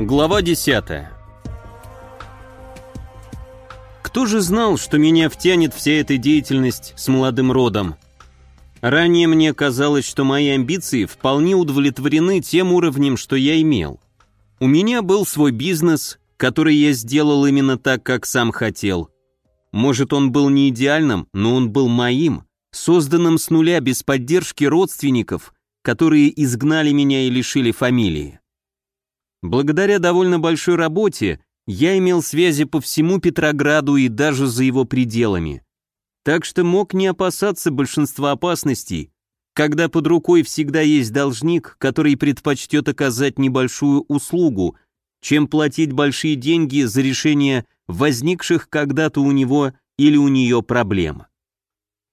Глава 10 Кто же знал, что меня втянет вся эта деятельность с молодым родом? Ранее мне казалось, что мои амбиции вполне удовлетворены тем уровнем, что я имел. У меня был свой бизнес, который я сделал именно так, как сам хотел. Может, он был не идеальным, но он был моим, созданным с нуля без поддержки родственников, которые изгнали меня и лишили фамилии. Благодаря довольно большой работе я имел связи по всему Петрограду и даже за его пределами. Так что мог не опасаться большинства опасностей, когда под рукой всегда есть должник, который предпочтет оказать небольшую услугу, чем платить большие деньги за решение возникших когда-то у него или у нее проблем.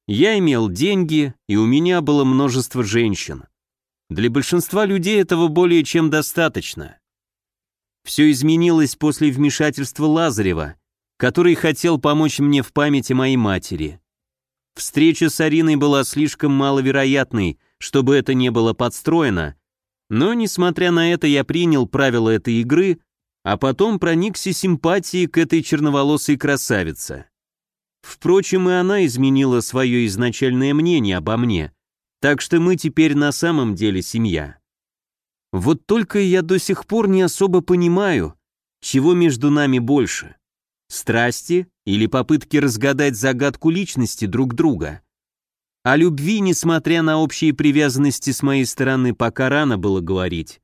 Я имел деньги, и у меня было множество женщин. Для большинства людей этого более чем достаточно. Все изменилось после вмешательства Лазарева, который хотел помочь мне в памяти моей матери. Встреча с Ариной была слишком маловероятной, чтобы это не было подстроено, но, несмотря на это, я принял правила этой игры, а потом проникся симпатией к этой черноволосой красавице. Впрочем, и она изменила свое изначальное мнение обо мне, так что мы теперь на самом деле семья. Вот только я до сих пор не особо понимаю, чего между нами больше. Страсти или попытки разгадать загадку личности друг друга. О любви, несмотря на общие привязанности с моей стороны, пока рано было говорить.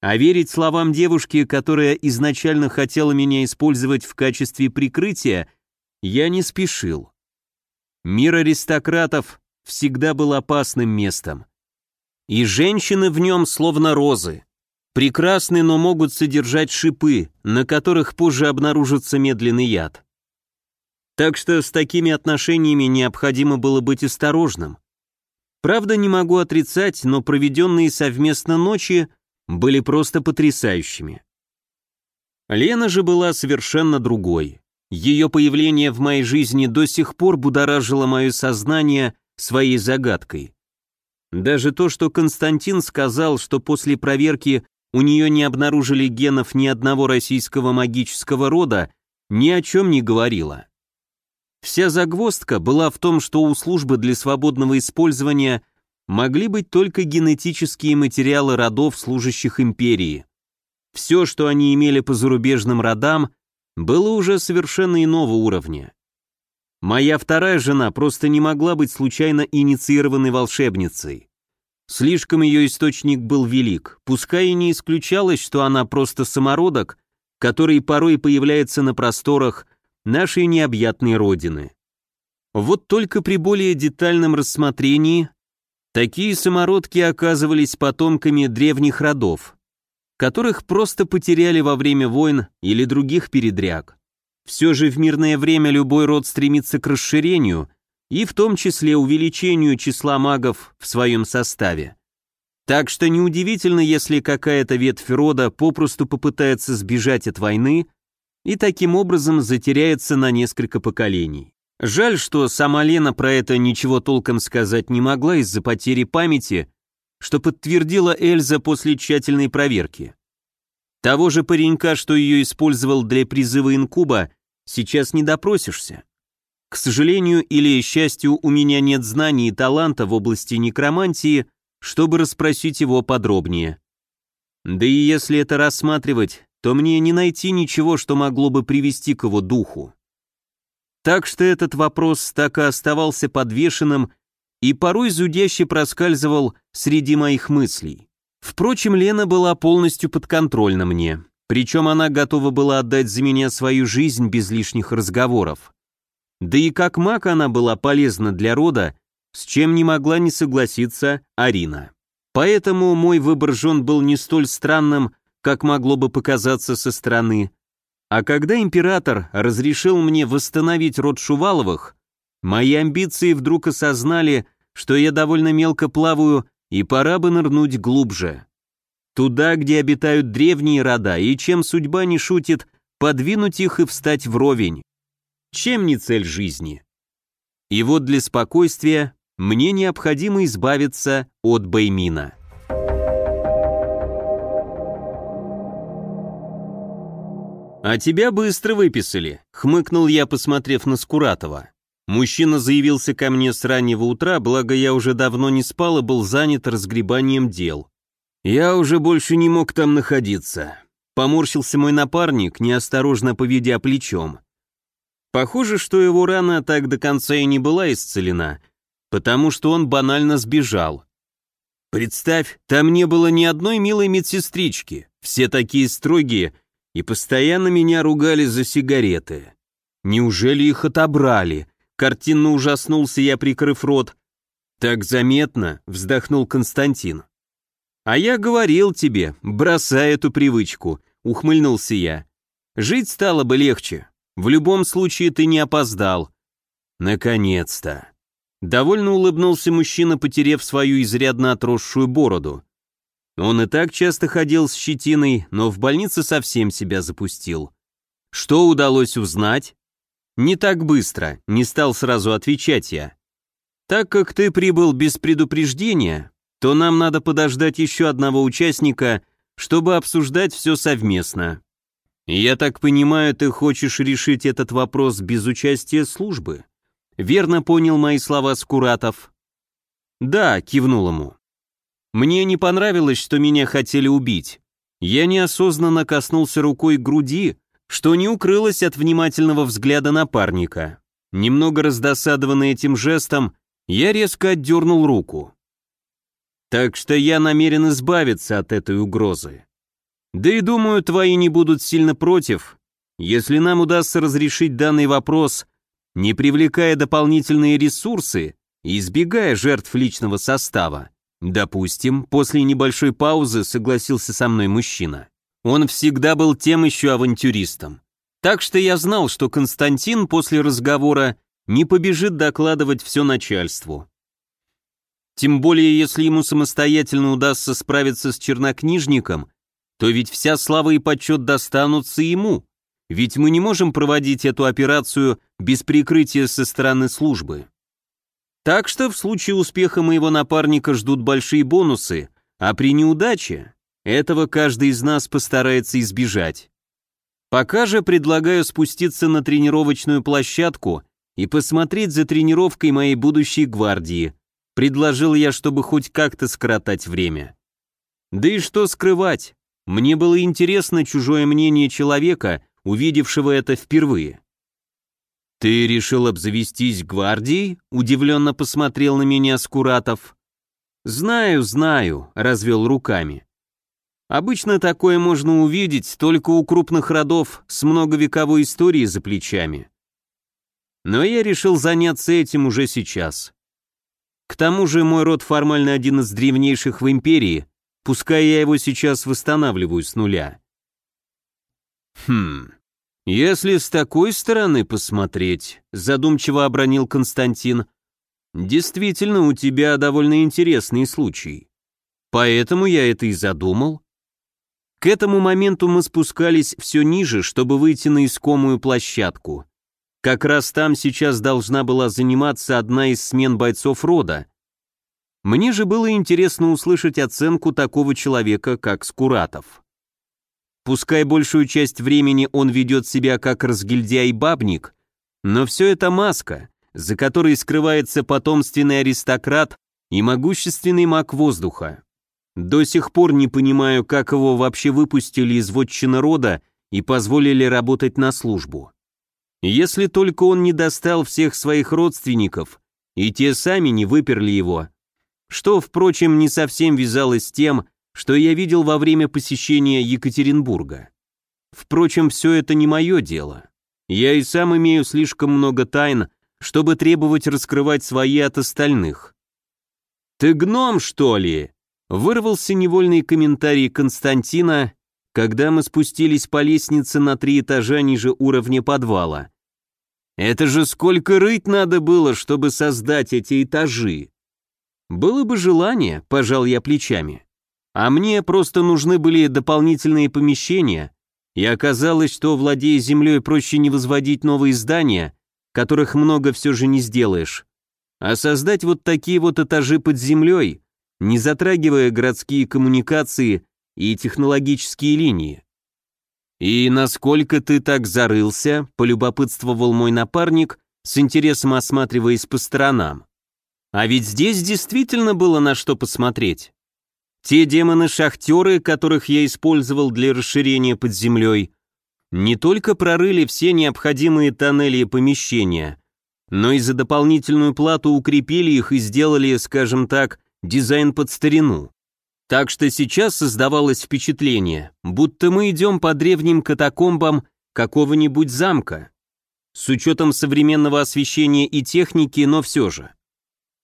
А верить словам девушки, которая изначально хотела меня использовать в качестве прикрытия, я не спешил. Мир аристократов всегда был опасным местом. И женщины в нем словно розы. Прекрасны, но могут содержать шипы, на которых позже обнаружится медленный яд. Так что с такими отношениями необходимо было быть осторожным. Правда, не могу отрицать, но проведенные совместно ночи были просто потрясающими. Лена же была совершенно другой. Ее появление в моей жизни до сих пор будоражило мое сознание своей загадкой. Даже то, что Константин сказал, что после проверки у нее не обнаружили генов ни одного российского магического рода, ни о чем не говорило. Вся загвоздка была в том, что у службы для свободного использования могли быть только генетические материалы родов, служащих империи. Все, что они имели по зарубежным родам, было уже совершенно иного уровня. Моя вторая жена просто не могла быть случайно инициированной волшебницей. Слишком ее источник был велик, пускай и не исключалось, что она просто самородок, который порой появляется на просторах нашей необъятной родины. Вот только при более детальном рассмотрении такие самородки оказывались потомками древних родов, которых просто потеряли во время войн или других передряг. Все же в мирное время любой род стремится к расширению и в том числе увеличению числа магов в своем составе. Так что неудивительно, если какая-то ветвь рода попросту попытается сбежать от войны и таким образом затеряется на несколько поколений. Жаль, что сама Лена про это ничего толком сказать не могла из-за потери памяти, что подтвердила Эльза после тщательной проверки. Того же паренька, что ее использовал для призыва инкуба, сейчас не допросишься. К сожалению или счастью, у меня нет знаний и таланта в области некромантии, чтобы расспросить его подробнее. Да и если это рассматривать, то мне не найти ничего, что могло бы привести к его духу. Так что этот вопрос так и оставался подвешенным и порой зудяще проскальзывал среди моих мыслей. Впрочем, Лена была полностью подконтрольна мне. Причем она готова была отдать за меня свою жизнь без лишних разговоров. Да и как маг она была полезна для рода, с чем не могла не согласиться Арина. Поэтому мой выбор жен был не столь странным, как могло бы показаться со стороны. А когда император разрешил мне восстановить род Шуваловых, мои амбиции вдруг осознали, что я довольно мелко плаваю и пора бы нырнуть глубже. Туда, где обитают древние рода, и чем судьба не шутит, подвинуть их и встать вровень. Чем не цель жизни? И вот для спокойствия мне необходимо избавиться от Баймина. «А тебя быстро выписали», — хмыкнул я, посмотрев на Скуратова. Мужчина заявился ко мне с раннего утра, благо я уже давно не спал и был занят разгребанием дел. Я уже больше не мог там находиться. Поморщился мой напарник, неосторожно поведя плечом. Похоже, что его рана так до конца и не была исцелена, потому что он банально сбежал. Представь, там не было ни одной милой медсестрички, все такие строгие, и постоянно меня ругали за сигареты. Неужели их отобрали? Картинно ужаснулся я, прикрыв рот. «Так заметно», — вздохнул Константин. «А я говорил тебе, бросай эту привычку», — ухмыльнулся я. «Жить стало бы легче. В любом случае ты не опоздал». «Наконец-то!» Довольно улыбнулся мужчина, потеряв свою изрядно отросшую бороду. Он и так часто ходил с щетиной, но в больнице совсем себя запустил. Что удалось узнать? Не так быстро, не стал сразу отвечать я. Так как ты прибыл без предупреждения, то нам надо подождать еще одного участника, чтобы обсуждать все совместно. Я так понимаю, ты хочешь решить этот вопрос без участия службы? Верно понял мои слова Скуратов? Да, кивнул ему. Мне не понравилось, что меня хотели убить. Я неосознанно коснулся рукой груди, что не укрылась от внимательного взгляда напарника. Немного раздосадованный этим жестом, я резко отдернул руку. Так что я намерен избавиться от этой угрозы. Да и думаю, твои не будут сильно против, если нам удастся разрешить данный вопрос, не привлекая дополнительные ресурсы избегая жертв личного состава. Допустим, после небольшой паузы согласился со мной мужчина. Он всегда был тем еще авантюристом. Так что я знал, что Константин после разговора не побежит докладывать все начальству. Тем более, если ему самостоятельно удастся справиться с чернокнижником, то ведь вся слава и почет достанутся ему, ведь мы не можем проводить эту операцию без прикрытия со стороны службы. Так что в случае успеха моего напарника ждут большие бонусы, а при неудаче этого каждый из нас постарается избежать. Пока же предлагаю спуститься на тренировочную площадку и посмотреть за тренировкой моей будущей гвардии. Предложил я, чтобы хоть как-то скоротать время. Да и что скрывать? Мне было интересно чужое мнение человека, увидевшего это впервые. «Ты решил обзавестись гвардией?» — удивленно посмотрел на меня Скуратов. «Знаю, знаю», — развел руками. Обычно такое можно увидеть только у крупных родов с многовековой историей за плечами. Но я решил заняться этим уже сейчас. К тому же мой род формально один из древнейших в империи, пускай я его сейчас восстанавливаю с нуля. Хм, если с такой стороны посмотреть, задумчиво обронил Константин, действительно у тебя довольно интересный случай. Поэтому я это и задумал. К этому моменту мы спускались все ниже, чтобы выйти на искомую площадку. Как раз там сейчас должна была заниматься одна из смен бойцов рода. Мне же было интересно услышать оценку такого человека, как Скуратов. Пускай большую часть времени он ведет себя как разгильдяй-бабник, но все это маска, за которой скрывается потомственный аристократ и могущественный маг воздуха. До сих пор не понимаю, как его вообще выпустили из вотчины рода и позволили работать на службу. Если только он не достал всех своих родственников, и те сами не выперли его. Что, впрочем, не совсем вязалось с тем, что я видел во время посещения Екатеринбурга. Впрочем, все это не мое дело. Я и сам имею слишком много тайн, чтобы требовать раскрывать свои от остальных. «Ты гном, что ли?» Вырвался невольный комментарий Константина, когда мы спустились по лестнице на три этажа ниже уровня подвала. «Это же сколько рыть надо было, чтобы создать эти этажи!» «Было бы желание», — пожал я плечами. «А мне просто нужны были дополнительные помещения, и оказалось, что, владея землей, проще не возводить новые здания, которых много все же не сделаешь, а создать вот такие вот этажи под землей, не затрагивая городские коммуникации и технологические линии. «И насколько ты так зарылся?» – полюбопытствовал мой напарник, с интересом осматриваясь по сторонам. А ведь здесь действительно было на что посмотреть. Те демоны-шахтеры, которых я использовал для расширения под землей, не только прорыли все необходимые тоннели и помещения, но и за дополнительную плату укрепили их и сделали, скажем так, дизайн под старину. Так что сейчас создавалось впечатление, будто мы идем по древним катакомбам какого-нибудь замка. С учетом современного освещения и техники, но все же.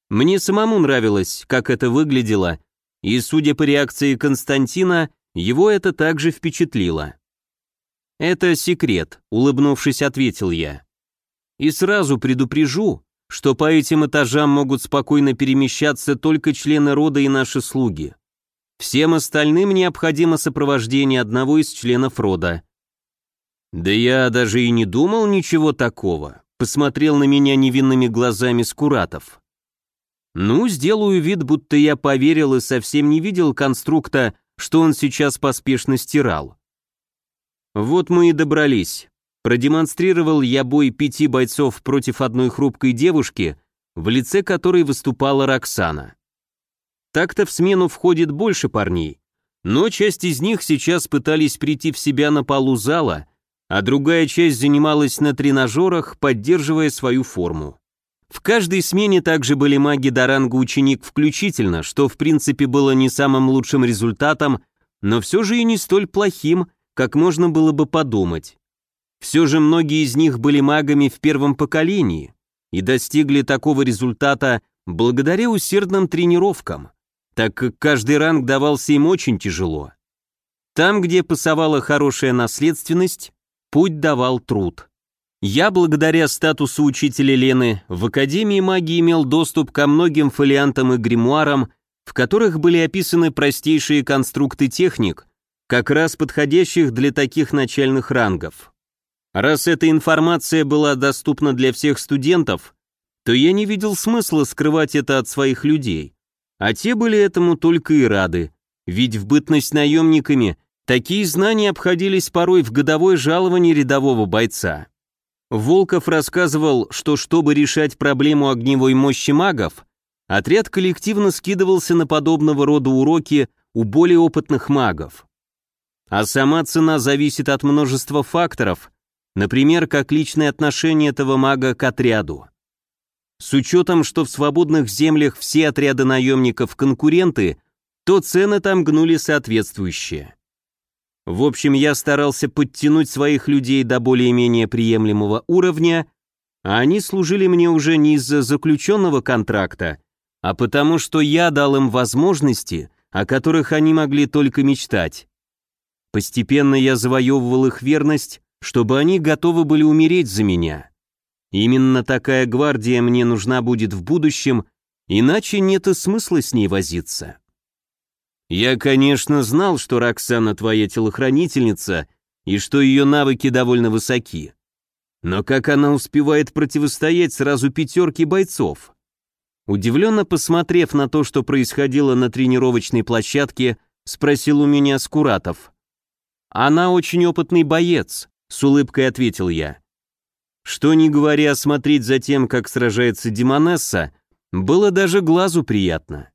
Мне самому нравилось, как это выглядело, и, судя по реакции Константина, его это также впечатлило. «Это секрет», — улыбнувшись, ответил я. «И сразу предупрежу, что по этим этажам могут спокойно перемещаться только члены рода и наши слуги. Всем остальным необходимо сопровождение одного из членов рода. Да я даже и не думал ничего такого, посмотрел на меня невинными глазами Скуратов. Ну, сделаю вид, будто я поверил и совсем не видел конструкта, что он сейчас поспешно стирал. Вот мы и добрались продемонстрировал я бой пяти бойцов против одной хрупкой девушки, в лице которой выступала Роксана. Так-то в смену входит больше парней, но часть из них сейчас пытались прийти в себя на полу зала, а другая часть занималась на тренажерах, поддерживая свою форму. В каждой смене также были маги до ранга ученик включительно, что в принципе было не самым лучшим результатом, но все же и не столь плохим, как можно было бы подумать. Все же многие из них были магами в первом поколении и достигли такого результата благодаря усердным тренировкам, так как каждый ранг давался им очень тяжело. Там, где пасовала хорошая наследственность, путь давал труд. Я, благодаря статусу учителя Лены, в Академии магии имел доступ ко многим фолиантам и гримуарам, в которых были описаны простейшие конструкты техник, как раз подходящих для таких начальных рангов. Раз эта информация была доступна для всех студентов, то я не видел смысла скрывать это от своих людей. А те были этому только и рады. Ведь в бытность наемниками такие знания обходились порой в годовое жалование рядового бойца. Волков рассказывал, что чтобы решать проблему огневой мощи магов, отряд коллективно скидывался на подобного рода уроки у более опытных магов. А сама цена зависит от множества факторов, Например, как личные отношения этого мага к отряду. С учетом, что в свободных землях все отряды наемников конкуренты, то цены там гнули соответствующие. В общем, я старался подтянуть своих людей до более-менее приемлемого уровня, а они служили мне уже не из-за заключенного контракта, а потому что я дал им возможности, о которых они могли только мечтать. Постепенно я завоевывал их верность, чтобы они готовы были умереть за меня. Именно такая гвардия мне нужна будет в будущем, иначе нет и смысла с ней возиться. Я, конечно, знал, что Роксана твоя телохранительница и что ее навыки довольно высоки. Но как она успевает противостоять сразу пятерке бойцов? Удивленно посмотрев на то, что происходило на тренировочной площадке, спросил у меня Скуратов. «Она очень опытный боец. С улыбкой ответил я. Что не говоря, а смотреть за тем, как сражается Демонесса, было даже глазу приятно.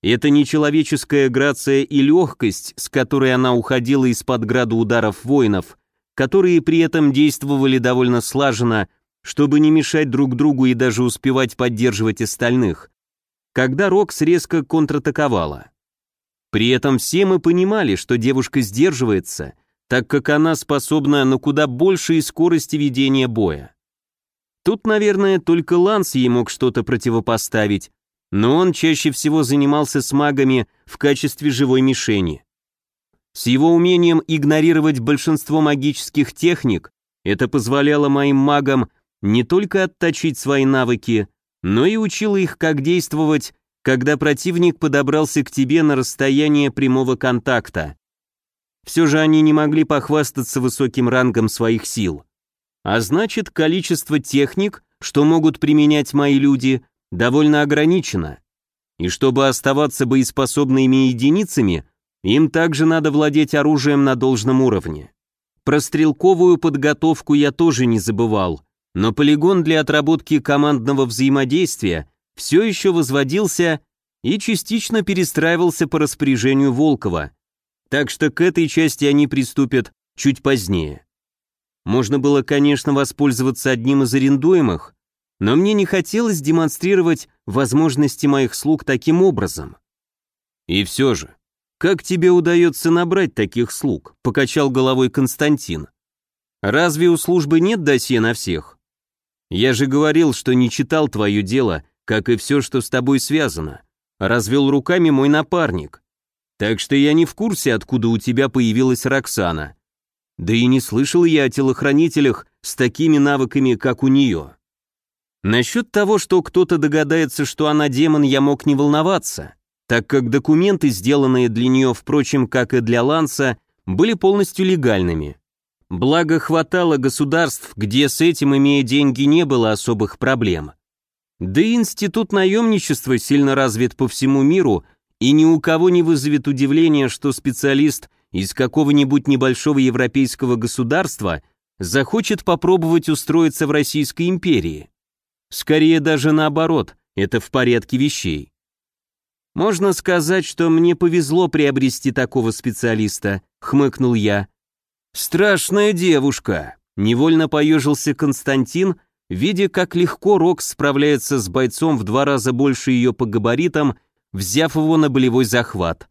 Это нечеловеческая грация и легкость, с которой она уходила из-под града ударов воинов, которые при этом действовали довольно слаженно, чтобы не мешать друг другу и даже успевать поддерживать остальных, когда Рокс резко контратаковала. При этом все мы понимали, что девушка сдерживается – так как она способна на куда большие скорости ведения боя. Тут, наверное, только Ланс ей мог что-то противопоставить, но он чаще всего занимался с магами в качестве живой мишени. С его умением игнорировать большинство магических техник это позволяло моим магам не только отточить свои навыки, но и учило их, как действовать, когда противник подобрался к тебе на расстояние прямого контакта все же они не могли похвастаться высоким рангом своих сил. А значит, количество техник, что могут применять мои люди, довольно ограничено. И чтобы оставаться боеспособными единицами, им также надо владеть оружием на должном уровне. Про стрелковую подготовку я тоже не забывал, но полигон для отработки командного взаимодействия все еще возводился и частично перестраивался по распоряжению Волкова – так что к этой части они приступят чуть позднее. Можно было, конечно, воспользоваться одним из арендуемых, но мне не хотелось демонстрировать возможности моих слуг таким образом. И все же, как тебе удается набрать таких слуг? Покачал головой Константин. Разве у службы нет досье на всех? Я же говорил, что не читал твое дело, как и все, что с тобой связано. Развел руками мой напарник. Так что я не в курсе, откуда у тебя появилась Роксана. Да и не слышал я о телохранителях с такими навыками, как у нее. Насчет того, что кто-то догадается, что она демон, я мог не волноваться, так как документы, сделанные для нее, впрочем, как и для Ланса, были полностью легальными. Благо, хватало государств, где с этим, имея деньги, не было особых проблем. Да и институт наемничества сильно развит по всему миру, и ни у кого не вызовет удивления, что специалист из какого-нибудь небольшого европейского государства захочет попробовать устроиться в Российской империи. Скорее даже наоборот, это в порядке вещей. «Можно сказать, что мне повезло приобрести такого специалиста», — хмыкнул я. «Страшная девушка», — невольно поежился Константин, видя, как легко Рокс справляется с бойцом в два раза больше ее по габаритам — взяв его на болевой захват.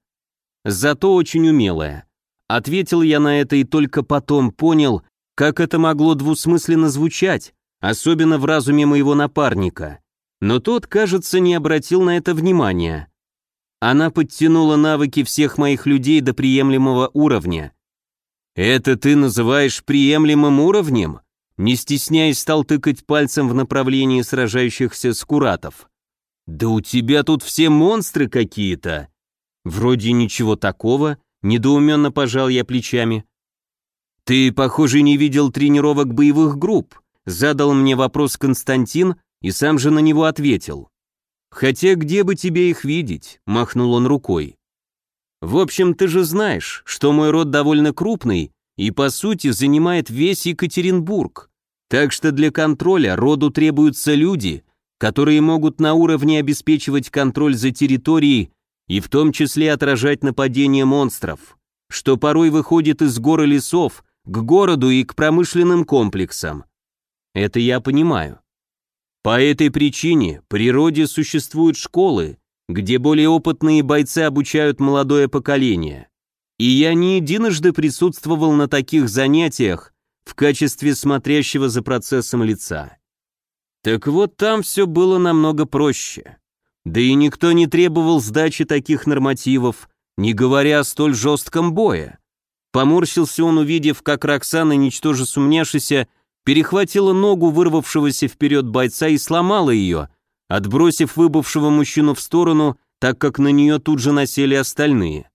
Зато очень умелая. Ответил я на это и только потом понял, как это могло двусмысленно звучать, особенно в разуме моего напарника. Но тот, кажется, не обратил на это внимания. Она подтянула навыки всех моих людей до приемлемого уровня. «Это ты называешь приемлемым уровнем?» Не стесняясь, стал тыкать пальцем в направлении сражающихся скуратов. «Да у тебя тут все монстры какие-то!» «Вроде ничего такого», — недоуменно пожал я плечами. «Ты, похоже, не видел тренировок боевых групп», — задал мне вопрос Константин и сам же на него ответил. «Хотя где бы тебе их видеть?» — махнул он рукой. «В общем, ты же знаешь, что мой род довольно крупный и, по сути, занимает весь Екатеринбург. Так что для контроля роду требуются люди, которые могут на уровне обеспечивать контроль за территорией и в том числе отражать нападения монстров, что порой выходит из горы лесов к городу и к промышленным комплексам. Это я понимаю. По этой причине в природе существуют школы, где более опытные бойцы обучают молодое поколение. И я не единожды присутствовал на таких занятиях в качестве смотрящего за процессом лица. Так вот там все было намного проще. Да и никто не требовал сдачи таких нормативов, не говоря о столь жестком бое. Поморщился он, увидев, как Роксана, ничтоже сумняшися, перехватила ногу вырвавшегося вперед бойца и сломала ее, отбросив выбывшего мужчину в сторону, так как на нее тут же насели остальные.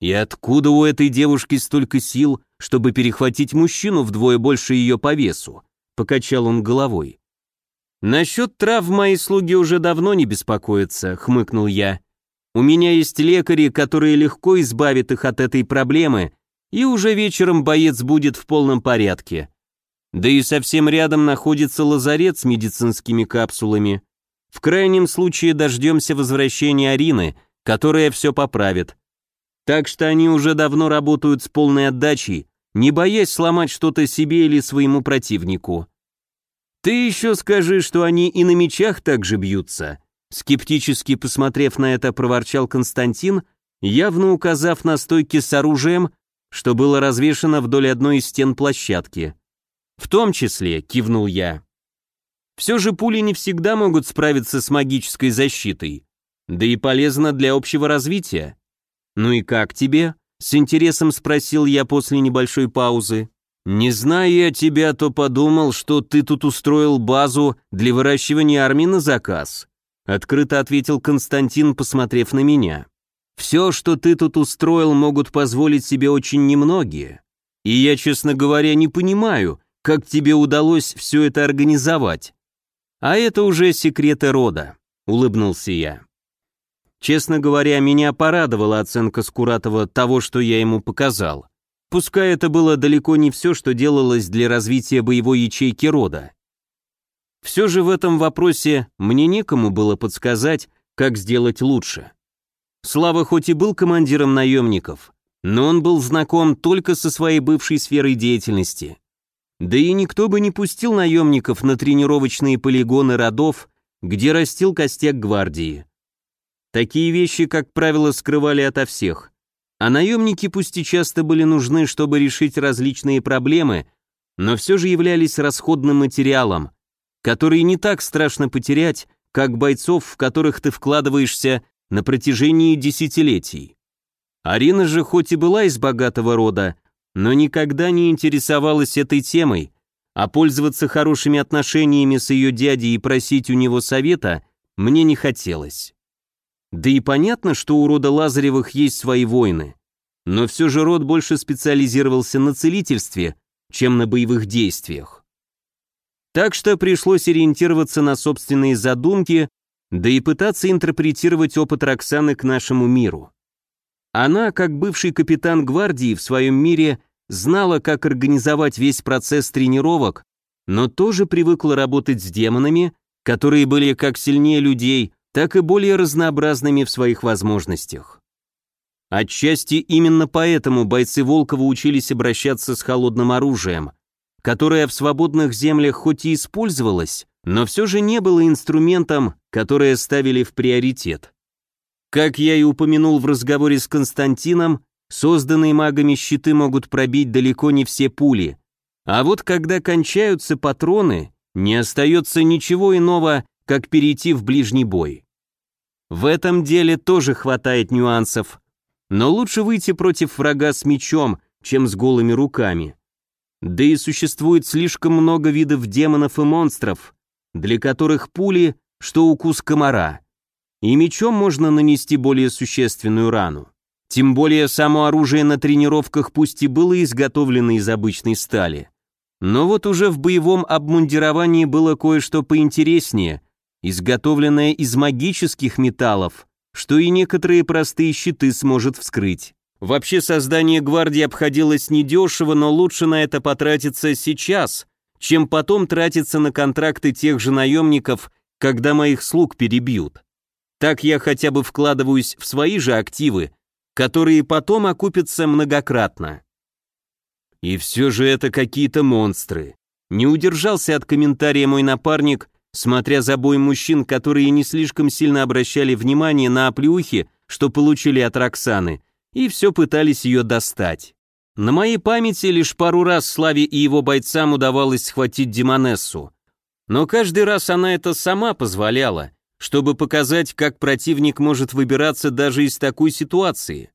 И откуда у этой девушки столько сил, чтобы перехватить мужчину вдвое больше ее по весу? Покачал он головой. «Насчет трав мои слуги уже давно не беспокоятся», — хмыкнул я. «У меня есть лекари, которые легко избавят их от этой проблемы, и уже вечером боец будет в полном порядке. Да и совсем рядом находится лазарет с медицинскими капсулами. В крайнем случае дождемся возвращения Арины, которая все поправит. Так что они уже давно работают с полной отдачей, не боясь сломать что-то себе или своему противнику». «Ты еще скажи, что они и на мечах так же бьются!» Скептически посмотрев на это, проворчал Константин, явно указав на стойки с оружием, что было развешено вдоль одной из стен площадки. «В том числе», — кивнул я. «Все же пули не всегда могут справиться с магической защитой, да и полезно для общего развития». «Ну и как тебе?» — с интересом спросил я после небольшой паузы. Не зная я тебя, то подумал, что ты тут устроил базу для выращивания армии на заказ», открыто ответил Константин, посмотрев на меня. «Все, что ты тут устроил, могут позволить себе очень немногие. И я, честно говоря, не понимаю, как тебе удалось все это организовать. А это уже секреты рода», улыбнулся я. Честно говоря, меня порадовала оценка Скуратова того, что я ему показал. Пускай это было далеко не все, что делалось для развития боевой ячейки рода. Все же в этом вопросе мне некому было подсказать, как сделать лучше. Слава хоть и был командиром наемников, но он был знаком только со своей бывшей сферой деятельности. Да и никто бы не пустил наемников на тренировочные полигоны родов, где растил костяк гвардии. Такие вещи, как правило, скрывали ото всех. А наемники пусть и часто были нужны, чтобы решить различные проблемы, но все же являлись расходным материалом, который не так страшно потерять, как бойцов, в которых ты вкладываешься на протяжении десятилетий. Арина же хоть и была из богатого рода, но никогда не интересовалась этой темой, а пользоваться хорошими отношениями с ее дядей и просить у него совета мне не хотелось. Да и понятно, что у рода Лазаревых есть свои войны. Но все же род больше специализировался на целительстве, чем на боевых действиях. Так что пришлось ориентироваться на собственные задумки, да и пытаться интерпретировать опыт Роксаны к нашему миру. Она, как бывший капитан гвардии в своем мире, знала, как организовать весь процесс тренировок, но тоже привыкла работать с демонами, которые были как сильнее людей, так и более разнообразными в своих возможностях. Отчасти именно поэтому бойцы Волкова учились обращаться с холодным оружием, которое в свободных землях хоть и использовалось, но все же не было инструментом, которое ставили в приоритет. Как я и упомянул в разговоре с Константином, созданные магами щиты могут пробить далеко не все пули, а вот когда кончаются патроны, не остается ничего иного, как перейти в ближний бой. В этом деле тоже хватает нюансов. Но лучше выйти против врага с мечом, чем с голыми руками. Да и существует слишком много видов демонов и монстров, для которых пули, что укус комара. И мечом можно нанести более существенную рану. Тем более само оружие на тренировках пусть и было изготовлено из обычной стали. Но вот уже в боевом обмундировании было кое-что поинтереснее – изготовленная из магических металлов, что и некоторые простые щиты сможет вскрыть. Вообще создание гвардии обходилось недешево, но лучше на это потратиться сейчас, чем потом тратиться на контракты тех же наемников, когда моих слуг перебьют. Так я хотя бы вкладываюсь в свои же активы, которые потом окупятся многократно. И все же это какие-то монстры. Не удержался от комментария мой напарник, смотря за бой мужчин, которые не слишком сильно обращали внимание на оплюхи, что получили от Роксаны, и все пытались ее достать. На моей памяти лишь пару раз Славе и его бойцам удавалось схватить Демонессу. Но каждый раз она это сама позволяла, чтобы показать, как противник может выбираться даже из такой ситуации.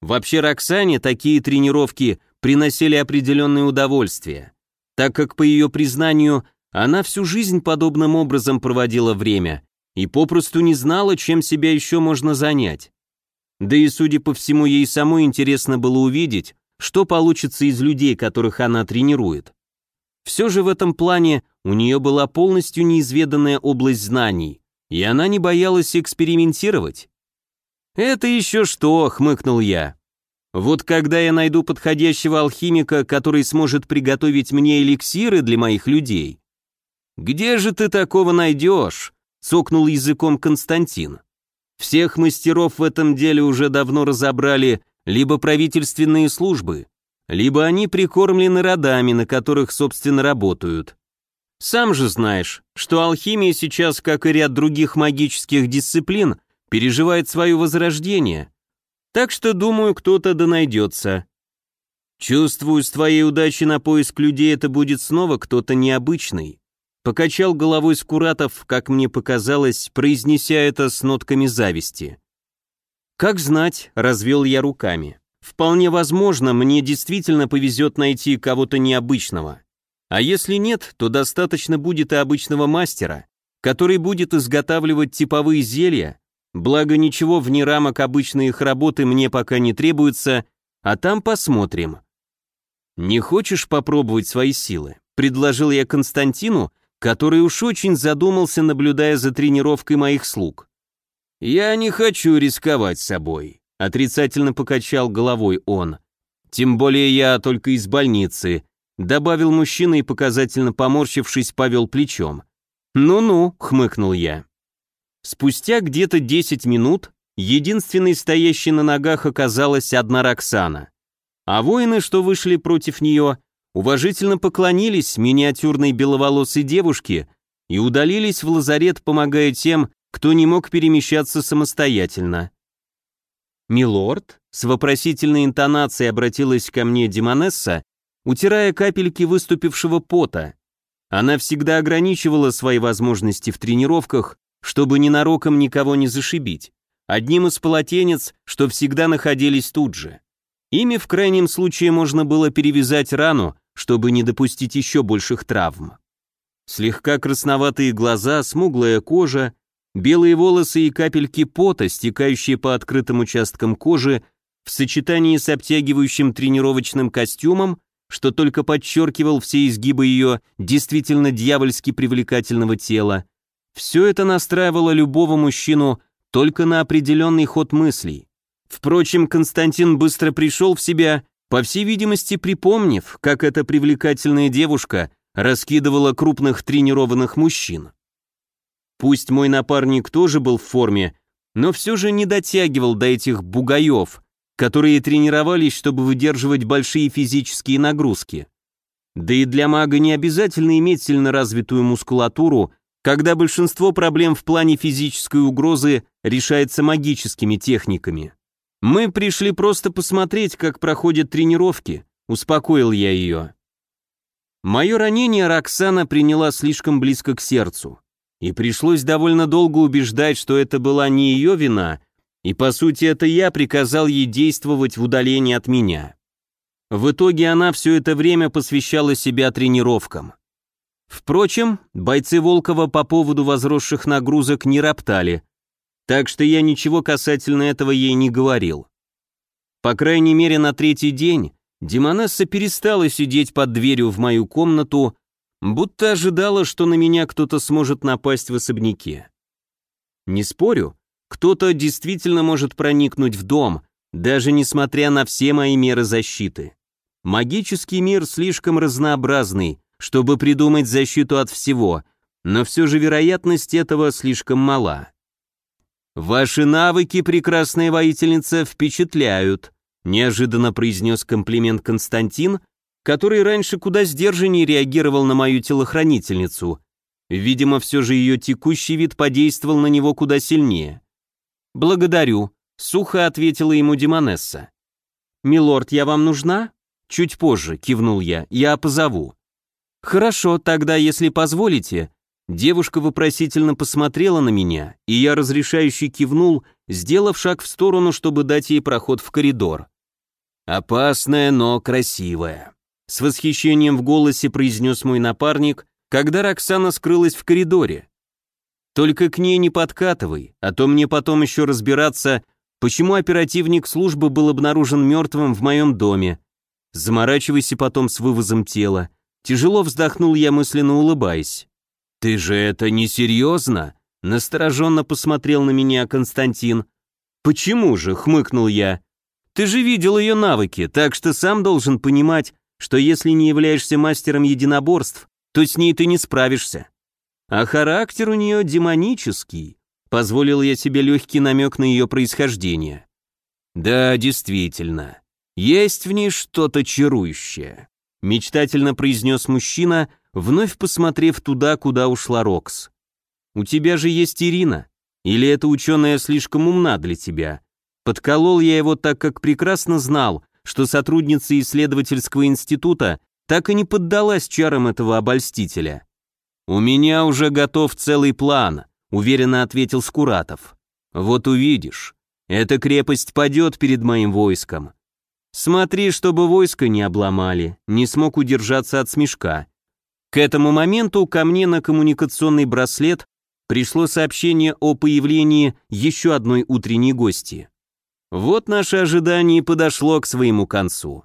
Вообще Роксане такие тренировки приносили определенное удовольствие, так как, по ее признанию, она всю жизнь подобным образом проводила время и попросту не знала, чем себя еще можно занять. Да и, судя по всему, ей самой интересно было увидеть, что получится из людей, которых она тренирует. Все же в этом плане у нее была полностью неизведанная область знаний, и она не боялась экспериментировать. «Это еще что», — хмыкнул я. «Вот когда я найду подходящего алхимика, который сможет приготовить мне эликсиры для моих людей, «Где же ты такого найдешь?» — цокнул языком Константин. «Всех мастеров в этом деле уже давно разобрали либо правительственные службы, либо они прикормлены родами, на которых, собственно, работают. Сам же знаешь, что алхимия сейчас, как и ряд других магических дисциплин, переживает свое возрождение. Так что, думаю, кто-то да найдется. Чувствую, с твоей удачи на поиск людей это будет снова кто-то необычный. Покачал головой Скуратов, как мне показалось, произнеся это с нотками зависти. «Как знать», — развел я руками. «Вполне возможно, мне действительно повезет найти кого-то необычного. А если нет, то достаточно будет и обычного мастера, который будет изготавливать типовые зелья, благо ничего вне рамок обычной их работы мне пока не требуется, а там посмотрим». «Не хочешь попробовать свои силы?» — предложил я Константину, который уж очень задумался, наблюдая за тренировкой моих слуг. «Я не хочу рисковать собой», — отрицательно покачал головой он. «Тем более я только из больницы», — добавил мужчина и, показательно поморщившись, повел плечом. «Ну-ну», — хмыкнул я. Спустя где-то 10 минут единственной стоящей на ногах оказалась одна Роксана, а воины, что вышли против нее, — уважительно поклонились миниатюрной беловолосой девушке и удалились в лазарет, помогая тем, кто не мог перемещаться самостоятельно. «Милорд?» — с вопросительной интонацией обратилась ко мне Демонесса, утирая капельки выступившего пота. Она всегда ограничивала свои возможности в тренировках, чтобы ненароком никого не зашибить, одним из полотенец, что всегда находились тут же. Ими в крайнем случае можно было перевязать рану, чтобы не допустить еще больших травм. Слегка красноватые глаза, смуглая кожа, белые волосы и капельки пота, стекающие по открытым участкам кожи, в сочетании с обтягивающим тренировочным костюмом, что только подчеркивал все изгибы ее действительно дьявольски привлекательного тела, все это настраивало любого мужчину только на определенный ход мыслей. Впрочем, Константин быстро пришел в себя по всей видимости, припомнив, как эта привлекательная девушка раскидывала крупных тренированных мужчин. Пусть мой напарник тоже был в форме, но все же не дотягивал до этих бугаев, которые тренировались, чтобы выдерживать большие физические нагрузки. Да и для мага не обязательно иметь сильно развитую мускулатуру, когда большинство проблем в плане физической угрозы решается магическими техниками. «Мы пришли просто посмотреть, как проходят тренировки», — успокоил я ее. Мое ранение Роксана приняла слишком близко к сердцу, и пришлось довольно долго убеждать, что это была не ее вина, и, по сути, это я приказал ей действовать в удалении от меня. В итоге она все это время посвящала себя тренировкам. Впрочем, бойцы Волкова по поводу возросших нагрузок не роптали, так что я ничего касательно этого ей не говорил. По крайней мере, на третий день Демонесса перестала сидеть под дверью в мою комнату, будто ожидала, что на меня кто-то сможет напасть в особняке. Не спорю, кто-то действительно может проникнуть в дом, даже несмотря на все мои меры защиты. Магический мир слишком разнообразный, чтобы придумать защиту от всего, но все же вероятность этого слишком мала. «Ваши навыки, прекрасная воительница, впечатляют», неожиданно произнес комплимент Константин, который раньше куда сдержаннее реагировал на мою телохранительницу. Видимо, все же ее текущий вид подействовал на него куда сильнее. «Благодарю», — сухо ответила ему Демонесса. «Милорд, я вам нужна?» «Чуть позже», — кивнул я, — «я позову». «Хорошо, тогда, если позволите, Девушка вопросительно посмотрела на меня, и я разрешающе кивнул, сделав шаг в сторону, чтобы дать ей проход в коридор. «Опасная, но красивая», — с восхищением в голосе произнес мой напарник, когда Роксана скрылась в коридоре. «Только к ней не подкатывай, а то мне потом еще разбираться, почему оперативник службы был обнаружен мертвым в моем доме. Заморачивайся потом с вывозом тела». Тяжело вздохнул я, мысленно улыбаясь. «Ты же это несерьезно?» — настороженно посмотрел на меня Константин. «Почему же?» — хмыкнул я. «Ты же видел ее навыки, так что сам должен понимать, что если не являешься мастером единоборств, то с ней ты не справишься. А характер у нее демонический», — позволил я себе легкий намек на ее происхождение. «Да, действительно, есть в ней что-то чарующее», — мечтательно произнес мужчина, вновь посмотрев туда, куда ушла Рокс. «У тебя же есть Ирина. Или эта ученая слишком умна для тебя?» Подколол я его так, как прекрасно знал, что сотрудница исследовательского института так и не поддалась чарам этого обольстителя. «У меня уже готов целый план», — уверенно ответил Скуратов. «Вот увидишь. Эта крепость падет перед моим войском». «Смотри, чтобы войско не обломали», — не смог удержаться от смешка. К этому моменту ко мне на коммуникационный браслет пришло сообщение о появлении еще одной утренней гости. Вот наше ожидание подошло к своему концу.